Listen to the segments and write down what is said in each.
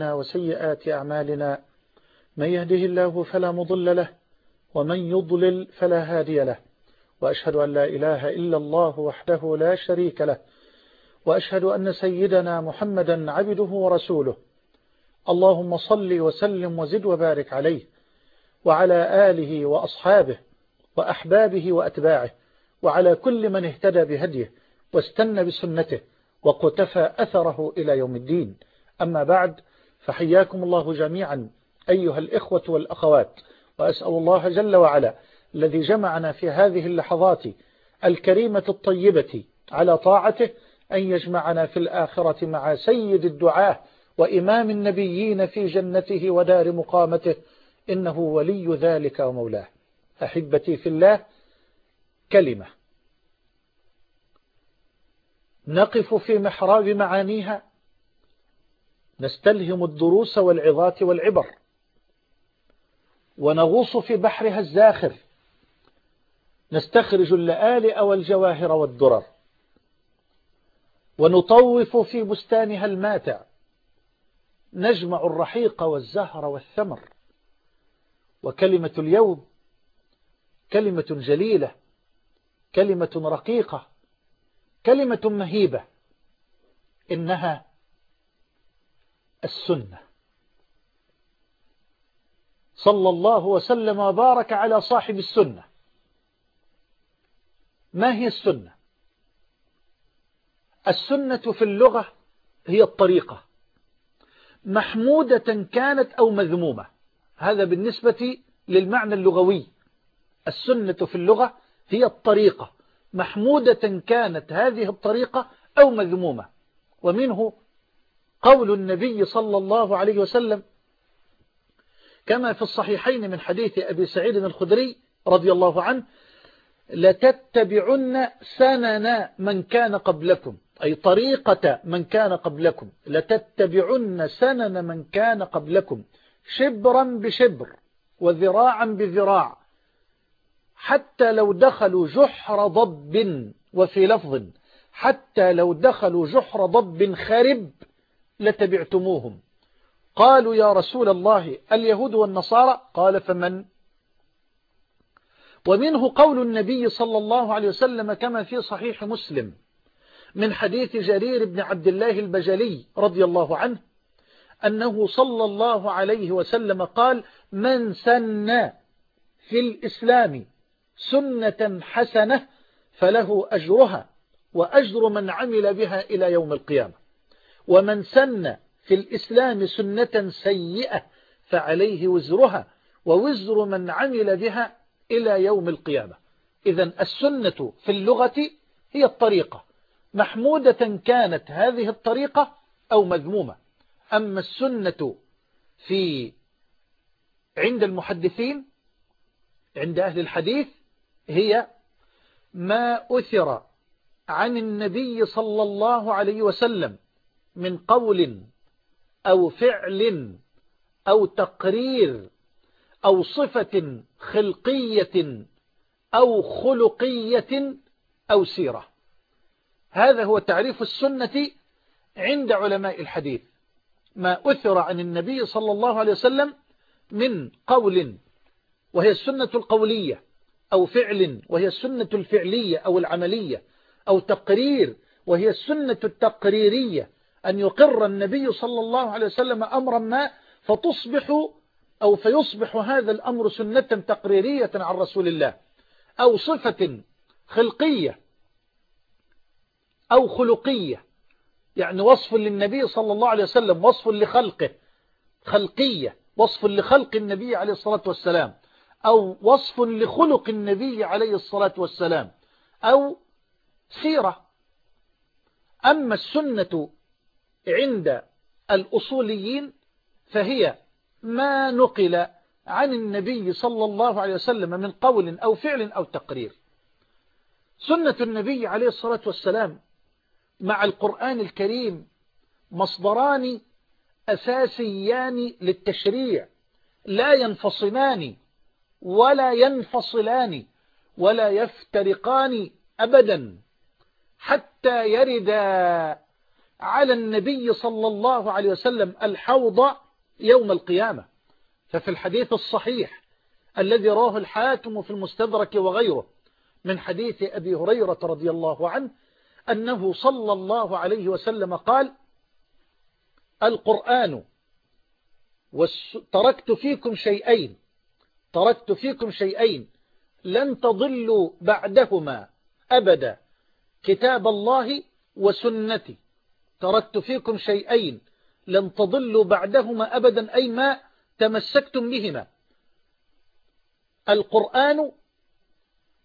وسيئات أعمالنا من يهده الله فلا مضل له ومن يضلل فلا هادي له. وأشهد أن لا إله إلا الله وحده لا شريك له. وأشهد أن سيدنا محمدا عبده ورسوله. اللهم صل وسلم وزد وبارك عليه وعلى آله وأصحابه وأحبابه وأتباعه وعلى كل من اهتدى بهديه واستنى بسنته وقتفى أثره إلى يوم الدين. أما بعد فحياكم الله جميعا أيها الإخوة والأخوات وأسأل الله جل وعلا الذي جمعنا في هذه اللحظات الكريمة الطيبة على طاعته أن يجمعنا في الآخرة مع سيد الدعاء وإمام النبيين في جنته ودار مقامته إنه ولي ذلك ومولاه. أحبتي في الله كلمة. نقف في محراب معانيها نستلهم الدروس والعظات والعبر. ونغوص في بحرها الزاخر. نستخرج اللآلئ والجواهر والدرر. ونطوف في بستانها الماتع. نجمع الرحيق والزهر والثمر. وكلمة اليوم كلمة جليلة. كلمة رقيقة. كلمة مهيبة. إنها السنة. صلى الله وسلم وبارك على صاحب السنة. ما هي السنة؟ السنة في اللغة هي الطريقة. محمودة كانت أو مذمومة. هذا بالنسبة للمعنى اللغوي. السنة في اللغة هي الطريقة. محمودة كانت هذه الطريقة أو مذمومة. ومنه قول النبي صلى الله عليه وسلم كما في الصحيحين من حديث أبي سعيد الخدري رضي الله عنه لتتبعن سنن من كان قبلكم أي طريقة من كان قبلكم لتتبعن سنن من كان قبلكم شبرا بشبر وذراعا بذراع حتى لو دخلوا جحر ضب وفي لفظ حتى لو دخلوا جحر ضب خرب لتبعتموهم. قالوا يا رسول الله اليهود والنصارى؟ قال فمن؟ ومنه قول النبي صلى الله عليه وسلم كما في صحيح مسلم من حديث جرير بن عبد الله البجلي رضي الله عنه أنه صلى الله عليه وسلم قال من سن في الإسلام سنة حسنة فله أجرها وأجر من عمل بها إلى يوم القيامة. ومن سن في الإسلام سنة سيئة فعليه وزرها ووزر من عمل بها إلى يوم القيامة. إذا السنة في اللغة هي الطريقة. محمودة كانت هذه الطريقة أو مذمومة. أما السنة في عند المحدثين عند أهل الحديث هي ما أثر عن النبي صلى الله عليه وسلم من قول أو فعل أو تقرير أو صفة خلقية أو خلقية أو سيرة. هذا هو تعريف السنة عند علماء الحديث. ما أثر عن النبي صلى الله عليه وسلم من قول وهي السنة القولية أو فعل وهي السنة الفعلية أو العملية أو تقرير وهي السنة التقريرية أن يقر النبي صلى الله عليه وسلم أمرا ما فتصبح أو فيصبح هذا الأمر سنة تقريرية عن رسول الله أو صفة خلقية أو خلقية. يعني وصف للنبي صلى الله عليه وسلم وصف لخلقه خلقية وصف لخلق النبي عليه الصلاة والسلام أو وصف لخلق النبي عليه الصلاة والسلام أو سيرة. أما السنة عند الأصوليين فهي ما نقل عن النبي صلى الله عليه وسلم من قول أو فعل أو تقرير. سنة النبي عليه الصلاة والسلام مع القرآن الكريم مصدران أساسيان للتشريع لا ينفصلان ولا ينفصلان ولا يفترقان أبدا حتى يرد على النبي صلى الله عليه وسلم الحوض يوم القيامة. ففي الحديث الصحيح الذي راه الحاكم في المستدرك وغيره من حديث أبي هريرة رضي الله عنه أنه صلى الله عليه وسلم قال القرآن تركت فيكم شيئين تركت فيكم شيئين لن تضلوا بعدهما أبدا كتاب الله وسنتي. تركت فيكم شيئين لن تضلوا بعدهما أبدا أي ما تمسكتم بهما. القرآن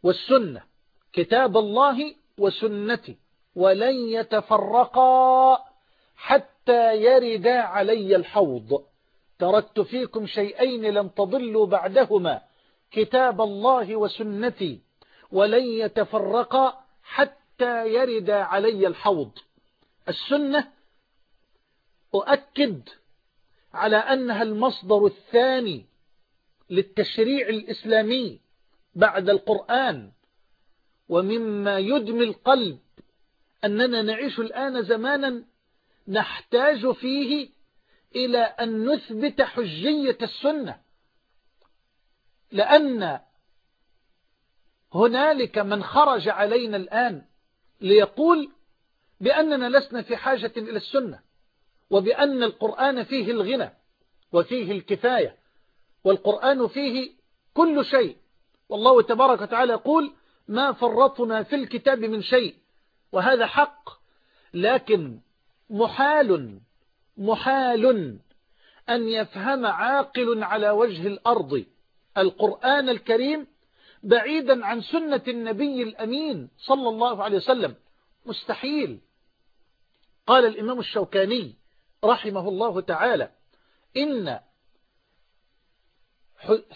والسنة كتاب الله وسنتي ولن يتفرقا حتى يرد علي الحوض. تركت فيكم شيئين لن تضلوا بعدهما. كتاب الله وسنتي ولن يتفرقا حتى يرد علي الحوض. السنة أؤكد على أنها المصدر الثاني للتشريع الإسلامي بعد القرآن ومما يدمي القلب أننا نعيش الآن زمانا نحتاج فيه إلى أن نثبت حجية السنة لأن هنالك من خرج علينا الآن ليقول بأننا لسنا في حاجة إلى السنة وبأن القرآن فيه الغنى وفيه الكفاية والقرآن فيه كل شيء. والله تبارك وتعالى يقول ما فرطنا في الكتاب من شيء وهذا حق لكن محال محال أن يفهم عاقل على وجه الأرض القرآن الكريم بعيدا عن سنة النبي الأمين صلى الله عليه وسلم. مستحيل. قال الإمام الشوكاني رحمه الله تعالى إن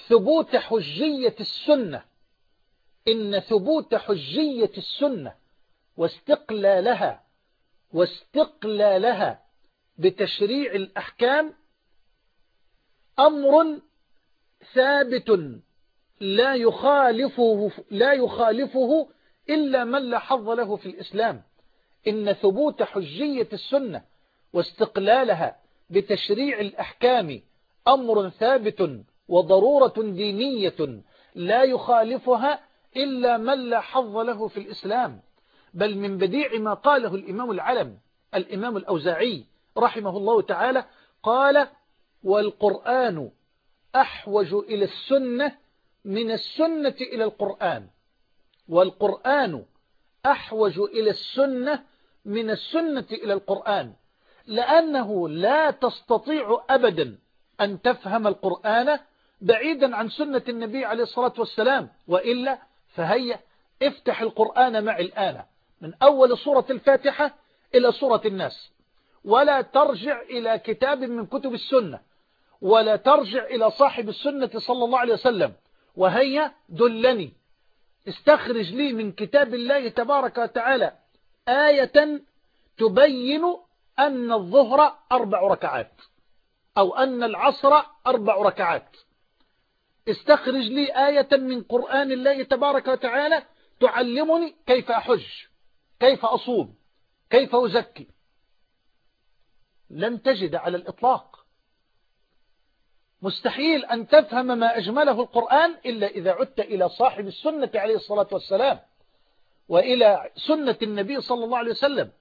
ثبوت حجية السنة إن ثبوت حجية السنة واستقلالها واستقلالها بتشريع الأحكام أمر ثابت لا يخالفه, لا يخالفه إلا من لا حظ له في الإسلام. إن ثبوت حجية السنة واستقلالها بتشريع الأحكام أمر ثابت وضرورة دينية لا يخالفها إلا من لا حظ له في الإسلام. بل من بديع ما قاله الإمام العلم الإمام الأوزاعي رحمه الله تعالى قال والقرآن أحوج إلى السنة من السنة إلى القرآن والقرآن أحوج إلى السنة من السنة إلى القرآن لأنه لا تستطيع أبدا أن تفهم القرآن بعيدا عن سنة النبي عليه الصلاة والسلام وإلا فهيا افتح القرآن معي الآن من أول سورة الفاتحة إلى سورة الناس. ولا ترجع إلى كتاب من كتب السنة ولا ترجع إلى صاحب السنة صلى الله عليه وسلم. وهيا دلني استخرج لي من كتاب الله تبارك وتعالى آية تبين أن الظهر أربع ركعات أو أن العصر أربع ركعات. استخرج لي آية من قرآن الله تبارك وتعالى تعلمني كيف أحج كيف أصوم كيف أزكي. لن تجد على الإطلاق. مستحيل أن تفهم ما أجمله القرآن إلا إذا عدت إلى صاحب السنة عليه الصلاة والسلام. وإلى سنة النبي صلى الله عليه وسلم.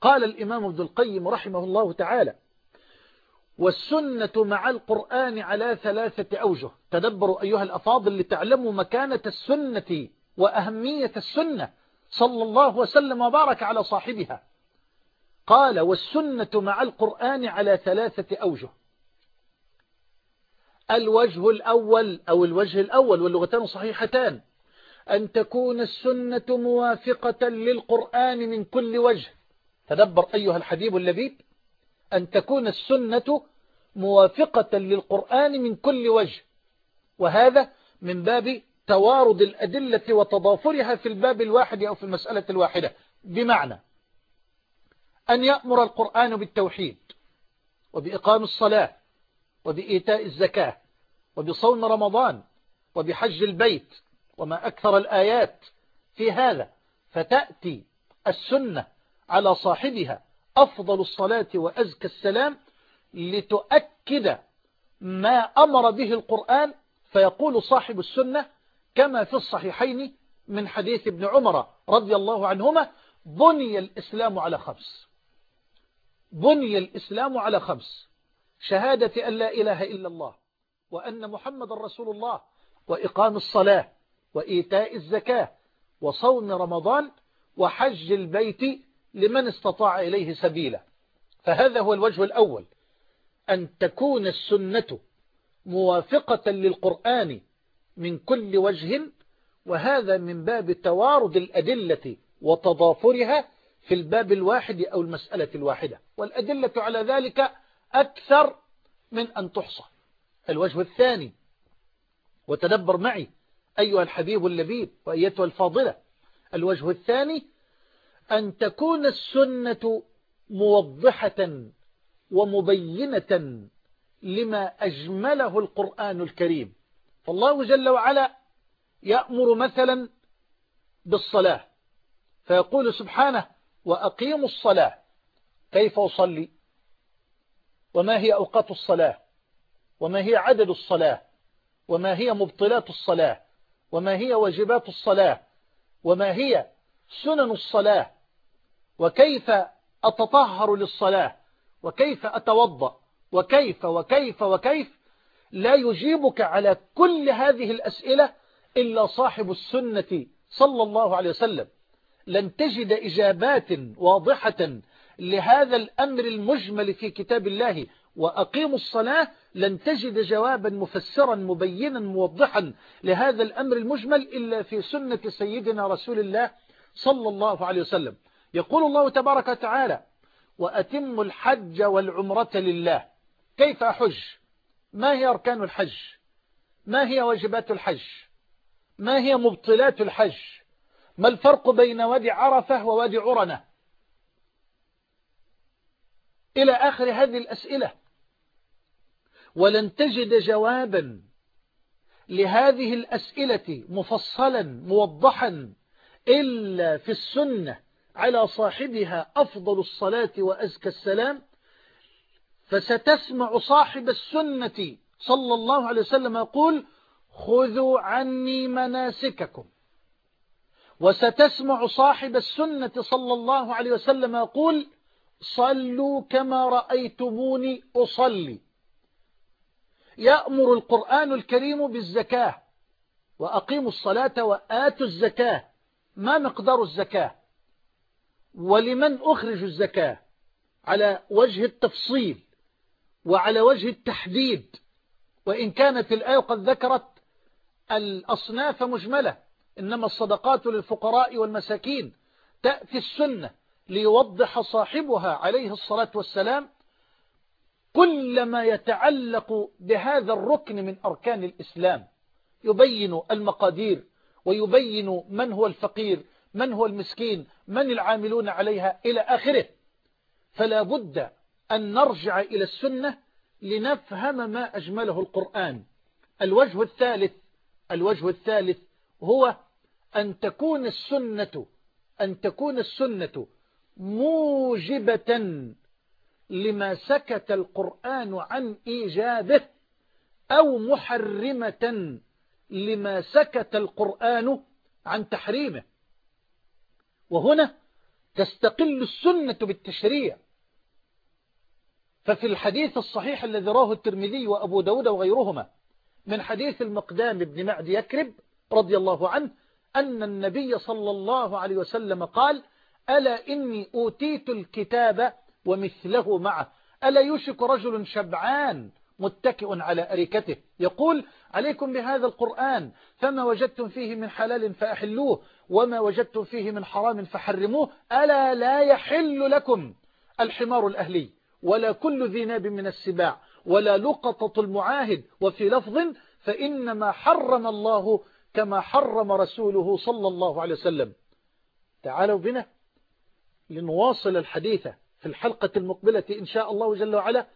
قال الإمام ابن القيم رحمه الله تعالى والسنة مع القرآن على ثلاثة أوجه. تدبروا أيها الأفاضل لتعلموا مكانة السنة وأهمية السنة. صلى الله وسلم وبارك على صاحبها. قال والسنة مع القرآن على ثلاثة أوجه. الوجه الأول أو الوجه الأول واللغتان صحيحتان. أن تكون السنة موافقة للقرآن من كل وجه. تدبر أيها الحبيب اللبيب أن تكون السنة موافقة للقرآن من كل وجه. وهذا من باب توارد الأدلة وتضافرها في الباب الواحد أو في المسألة الواحدة. بمعنى أن يأمر القرآن بالتوحيد وبإقام الصلاة وبإيتاء الزكاة وبصوم رمضان وبحج البيت وما أكثر الآيات في هذا فتأتي السنة على صاحبها أفضل الصلاة وأزكى السلام لتؤكد ما أمر به القرآن فيقول صاحب السنة كما في الصحيحين من حديث ابن عمر رضي الله عنهما بني الإسلام على خمس بني الإسلام على خمس. شهادة أن لا إله إلا الله وأن محمد رسول الله وإقام الصلاة وإيتاء الزكاة وصوم رمضان وحج البيت لمن استطاع إليه سبيلا. فهذا هو الوجه الأول أن تكون السنة موافقة للقرآن من كل وجه وهذا من باب توارد الأدلة وتضافرها في الباب الواحد أو المسألة الواحدة. والأدلة على ذلك أكثر من أن تحصى. الوجه الثاني وتدبر معي أيها الحبيب اللبيب وأيتها الفاضلة الوجه الثاني أن تكون السنة موضحة ومبينة لما أجمله القرآن الكريم. فالله جل وعلا يأمر مثلا بالصلاة فيقول سبحانه وأقيموا الصلاة كيف أصلي؟ وما هي أوقات الصلاة؟ وما هي عدد الصلاة؟ وما هي مبطلات الصلاة؟ وما هي واجبات الصلاة؟ وما هي سنن الصلاة؟ وكيف أتطهر للصلاة؟ وكيف أتوضأ؟ وكيف؟ وكيف؟ وكيف؟ لا يجيبك على كل هذه الأسئلة إلا صاحب السنة صلى الله عليه وسلم. لن تجد إجابات واضحة لهذا الأمر المجمل في كتاب الله وأقيموا الصلاة لن تجد جوابا مفسرا مبينا موضحا لهذا الأمر المجمل إلا في سنة سيدنا رسول الله صلى الله عليه وسلم. يقول الله تبارك وتعالى وأتم الحج والعمرة لله. كيف أحج؟ ما هي أركان الحج؟ ما هي واجبات الحج؟ ما هي مبطلات الحج؟ ما الفرق بين وادي عرفة ووادي عرنة؟ إلى آخر هذه الأسئلة. ولن تجد جوابا لهذه الأسئلة مفصلا موضحا إلا في السنة على صاحبها أفضل الصلاة وأزكى السلام. فستسمع صاحب السنة صلى الله عليه وسلم يقول خذوا عني مناسككم. وستسمع صاحب السنة صلى الله عليه وسلم يقول صلوا كما رأيتموني أصلي. يأمر القرآن الكريم بالزكاة وأقيموا الصلاة وآتوا الزكاة. ما مقدار الزكاة؟ ولمن أخرج الزكاة؟ على وجه التفصيل وعلى وجه التحديد. وإن كانت الآية قد ذكرت الأصناف مجملة إنما الصدقات للفقراء والمساكين تأتي السنة ليوضح صاحبها عليه الصلاة والسلام كل ما يتعلق بهذا الركن من أركان الإسلام يبين المقادير ويبين من هو الفقير من هو المسكين من العاملون عليها إلى آخره. فلا بد أن نرجع إلى السنة لنفهم ما أجمله القرآن. الوجه الثالث الوجه الثالث هو أن تكون السنة أن تكون السنة موجبة لما سكت القرآن عن إيجابه أو محرمة لما سكت القرآن عن تحريمه. وهنا تستقل السنة بالتشريع. ففي الحديث الصحيح الذي راه الترمذي وأبو داود وغيرهما من حديث المقدام بن معد يكرب رضي الله عنه أن النبي صلى الله عليه وسلم قال ألا إني أوتيت الكتاب ومثله معه. ألا يشك رجل شبعان متكئ على أريكته؟ يقول عليكم بهذا القرآن فما وجدتم فيه من حلال فأحلوه وما وجدتم فيه من حرام فحرموه ألا لا يحل لكم الحمار الأهلي ولا كل ذي ناب من السباع ولا لقطة المعاهد وفي لفظ فإنما حرم الله كما حرم رسوله صلى الله عليه وسلم. تعالوا بنا لنواصل الحديث في الحلقة المقبلة إن شاء الله جل وعلا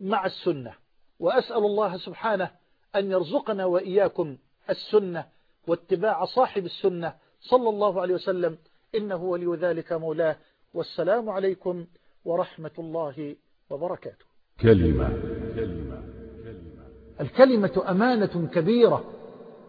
مع السنة. وأسأل الله سبحانه أن يرزقنا وإياكم السنة واتباع صاحب السنة صلى الله عليه وسلم. إنه ولي ذلك مولاه. والسلام عليكم ورحمة الله وبركاته. كلمة. كلمة الكلمة أمانة كبيرة.